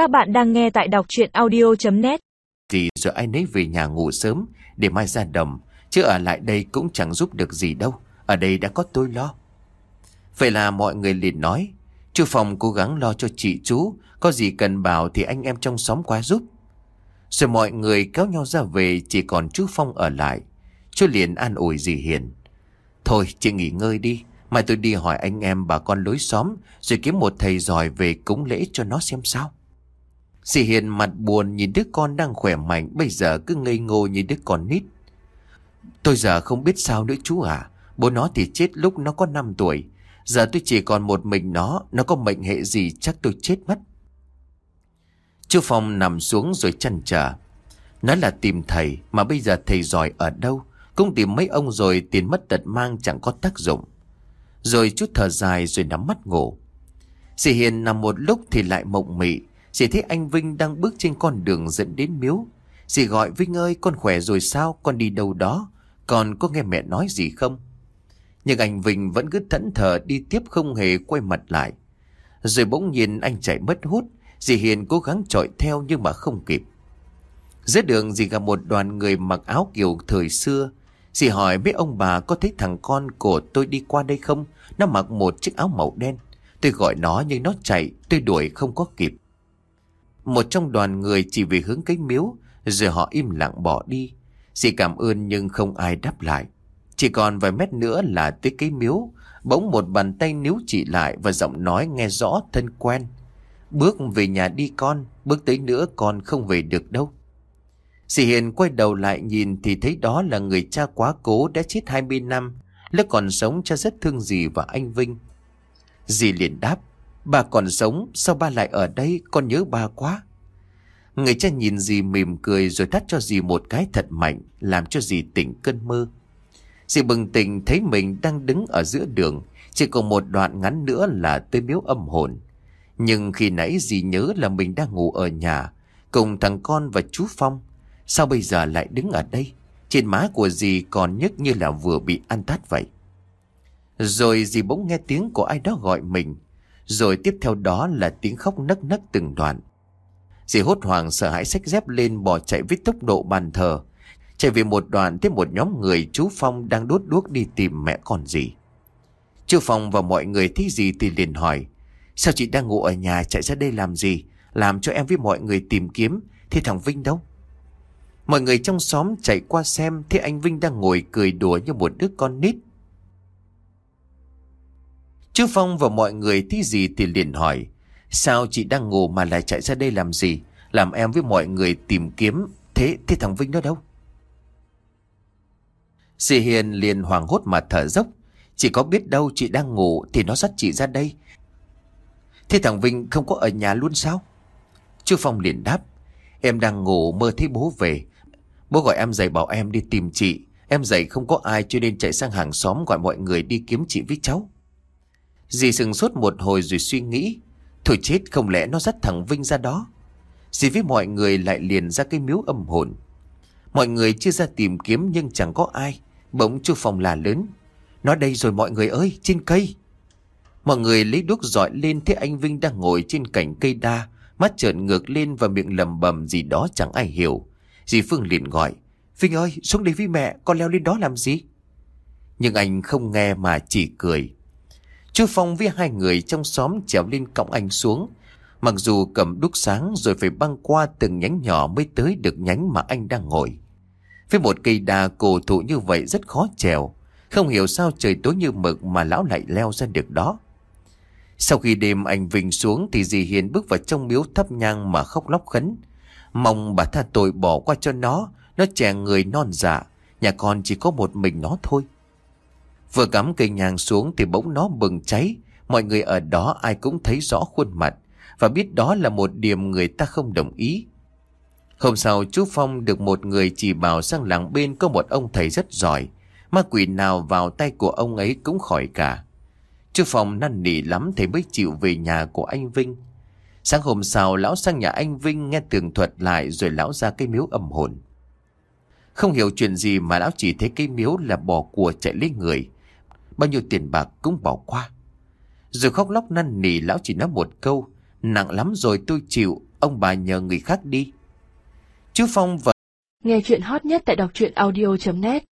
Các bạn đang nghe tại đọc chuyện audio.net thì rồi ai nấy về nhà ngủ sớm, để mai ra đồng. Chứ ở lại đây cũng chẳng giúp được gì đâu. Ở đây đã có tôi lo. Vậy là mọi người liền nói. Chú Phòng cố gắng lo cho chị chú. Có gì cần bảo thì anh em trong xóm qua giúp. Rồi mọi người kéo nhau ra về, chỉ còn chú Phong ở lại. Chú liền an ủi dì Hiền. Thôi, chị nghỉ ngơi đi. Mai tôi đi hỏi anh em bà con lối xóm, Rồi kiếm một thầy giỏi về cúng lễ cho nó xem sao Dì Hiền mặt buồn nhìn đứa con đang khỏe mạnh, Bây giờ cứ ngây ngô như đứa con nít. Tôi giờ không biết sao nữa chú à Bố nó thì chết lúc nó có 5 tuổi. Giờ tôi chỉ còn một mình nó Nó có mệnh hệ gì chắc tôi chết mất. Chú Phong nằm xuống rồi chăn trở. Nói là tìm thầy, Mà bây giờ thầy giỏi ở đâu? Cũng tìm mấy ông rồi tiền mất tật mang chẳng có tác dụng. Rồi chút thở dài rồi nắm mắt ngủ. Dì Hiền nằm một lúc thì lại mộng mị. Dì thấy anh Vinh đang bước trên con đường dẫn đến miếu. Dì gọi Vinh ơi con khỏe rồi sao? Con đi đâu đó? Con có nghe mẹ nói gì không? Nhưng anh Vinh vẫn cứ thẫn thờ đi tiếp không hề quay mặt lại. Rồi bỗng nhìn anh chạy mất hút. Dì Hiền cố gắng trọi theo nhưng mà không kịp. Giữa đường dì gặp một đoàn người mặc áo kiểu thời xưa. Dì hỏi mấy ông bà có thấy thằng con của tôi đi qua đây không? Nó mặc một chiếc áo màu đen. Tôi gọi nó nhưng nó chạy, tôi đuổi không có kịp. Một trong đoàn người chỉ về hướng cái miếu, rồi họ im lặng bỏ đi. Dì cảm ơn nhưng không ai đáp lại. Chỉ còn vài mét nữa là tới cái miếu, bỗng một bàn tay níu chị lại và giọng nói nghe rõ thân quen. Bước về nhà đi con, bước tới nữa con không về được đâu. Dì Hiền quay đầu lại nhìn thì thấy đó là người cha quá cố đã chết 20 năm. Lúc còn sống cha rất thương dì và anh Vinh. Dì liền đáp, bà còn sống, sao ba lại ở đây, con nhớ ba quá. Người cha nhìn dì mỉm cười rồi thắt cho dì một cái thật mạnh, làm cho dì tỉnh cơn mơ. Dì bừng tỉnh thấy mình đang đứng ở giữa đường, chỉ còn một đoạn ngắn nữa là tới miếu âm hồn. Nhưng khi nãy dì nhớ là mình đang ngủ ở nhà, cùng thằng con và chú Phong. Sao bây giờ lại đứng ở đây? Trên má của dì còn nhức như là vừa bị ăn tát vậy. Rồi dì bỗng nghe tiếng của ai đó gọi mình. Rồi tiếp theo đó là tiếng khóc nấc nấc từng đoạn. Dì hốt hoảng sợ hãi xách dép lên bỏ chạy với tốc độ bàn thờ. Chạy về một đoạn tiếp một nhóm người chú Phong đang đốt đuốc đi tìm mẹ con dì. Chú Phong và mọi người thấy gì thì liền hỏi. Sao chị đang ngủ ở nhà, chạy ra đây làm gì? Làm cho em với mọi người tìm kiếm. Thì thằng Vinh đâu? Mọi người trong xóm chạy qua xem, Thấy anh Vinh đang ngồi cười đùa như một đứa con nít Chú Phong và mọi người thấy gì thì liền hỏi, Sao chị đang ngủ mà lại chạy ra đây làm gì? Làm em với mọi người tìm kiếm Thế thế thằng Vinh đó đâu? Dì Hiền liền hoảng hốt mà thở dốc Chỉ có biết đâu chị đang ngủ Thì nó dắt chị ra đây. Thế thằng Vinh không có ở nhà luôn sao? Chú Phong liền đáp, Em đang ngủ mơ thấy bố về. Bố gọi em dậy bảo em đi tìm chị. Em dậy không có ai cho nên chạy sang hàng xóm gọi mọi người đi kiếm chị với cháu. Dì sừng sốt một hồi rồi suy nghĩ. Thôi chết, không lẽ nó dắt thằng Vinh ra đó? Dì với mọi người lại liền ra cái miếu âm hồn. Mọi người chưa ra tìm kiếm nhưng chẳng có ai. Bỗng chú phòng là lớn. Nó đây rồi mọi người ơi, trên cây. Mọi người lấy đuốc dọi lên thế anh Vinh đang ngồi trên cành cây đa, Mắt trợn ngược lên và miệng lầm bầm gì đó chẳng ai hiểu. Dì Phương liền gọi, Vinh ơi, xuống đây với mẹ, con leo lên đó làm gì? Nhưng anh không nghe mà chỉ cười. Chú Phong với hai người trong xóm trèo lên cõng anh xuống. Mặc dù cầm đúc sáng rồi phải băng qua từng nhánh nhỏ mới tới được nhánh mà anh đang ngồi. Với một cây đà cổ thụ như vậy rất khó trèo. Không hiểu sao trời tối như mực mà lão lại leo ra được đó. Sau khi đêm anh Vinh xuống thì dì Hiền bước vào trong miếu thắp nhang mà khóc lóc khấn. Mong bà tha tội bỏ qua cho nó Nó trẻ người non dạ Nhà con chỉ có một mình nó thôi. Vừa cắm cây nhang xuống Thì bỗng nó bừng cháy. Mọi người ở đó ai cũng thấy rõ khuôn mặt Và biết đó là một điểm người ta không đồng ý. Hôm sau, chú Phong được một người chỉ bảo sang làng bên có một ông thầy rất giỏi. Ma quỷ nào vào tay của ông ấy cũng khỏi cả. Chú Phong năn nỉ lắm thì mới chịu về nhà của anh Vinh. Sáng hôm sau, lão sang nhà anh Vinh nghe tường thuật lại rồi lão ra cái miếu âm hồn. Không hiểu chuyện gì mà lão chỉ thấy cái miếu là bò của chạy lấy người. Bao nhiêu tiền bạc cũng bỏ qua. Rồi khóc lóc năn nỉ lão chỉ nói một câu. Nặng lắm rồi tôi chịu. Ông bà nhờ người khác đi Chú Phong và Nghe chuyện hot nhất tại đọc truyện audio.net